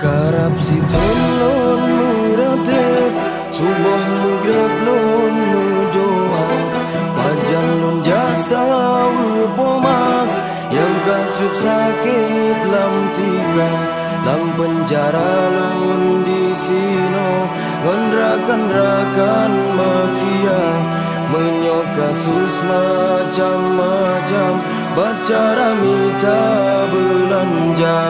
Karab si tolon muratib Subuh mugrib lon mudoa. Pajan lon jasa wuboma Yang katrip sakit lam tiga Lam penjara lon di sino Ngendrakan-rakan mafia. Menyok kasus macam-macam Bacara minta belanja.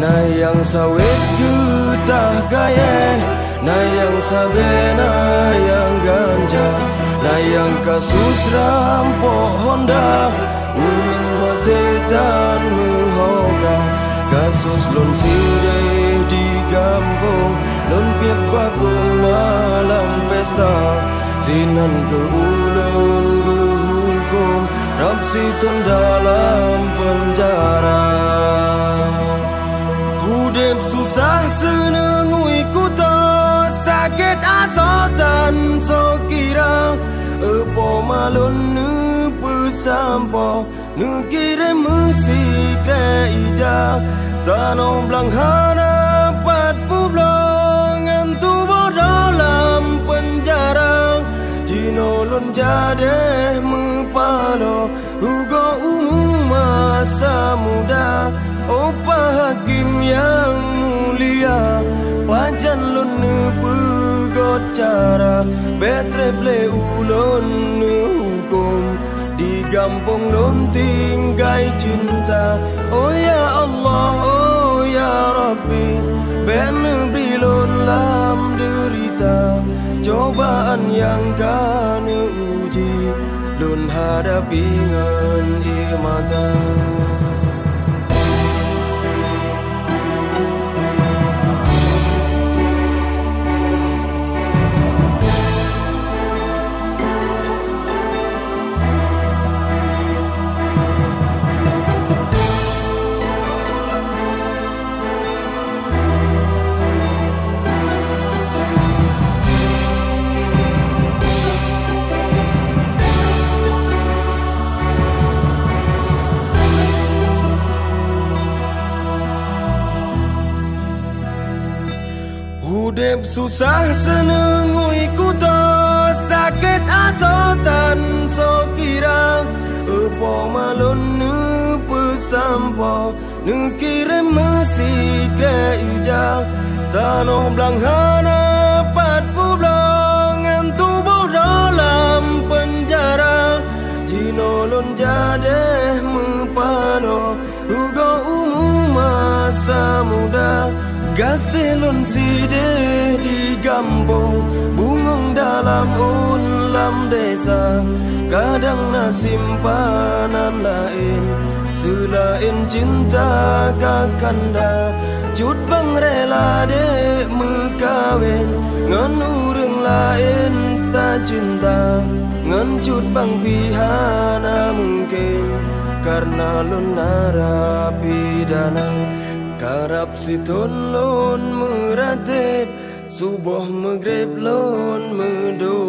Nayang sawit getah gaya Nayang sabe nayang ganja Nayang kasus rampok Honda Uring mati tan muhoga Kasus lon sinde di kampung Lon piak bakung malam pesta Sinan ke ulun hukum. Rapsi dalam penjara. Hudib susah kuto Sakit asotan so kira Epo malun ne pesampo Ne kira mesi kreida. Tanah belang harapat publong Entu dalam penjara. Jinolon jadeh mepalo Rugo umum masa muda. Opa hakim yang mulia pegot cara Betre ble ulun ne hukum Di kampung lun tinggai cinta Oh ya Allah, oh ya Rabbi. Ben lun lam derita Cobaan yang kan uji. Lun hadapi ngan imata Hudib susah senengui kuto Sakit asotan so kira. Epo malon ne pesampo Ne kira mesi kreija Tanah belang harapat publong Entubuh dalam penjara. Jinolon jadeh Rugo umum masa muda. Gaselon side di gambong Bungong dalam ulam desa. Kadang nasimpanan lain Selain cinta kakanda Cut bang rela dek mekawin Ngan ureng lain tak cinta. Ngan cut bang pihana mungkin Karena lun narapidana Karap si ton lon meratip Subuh maghrib lon mendoa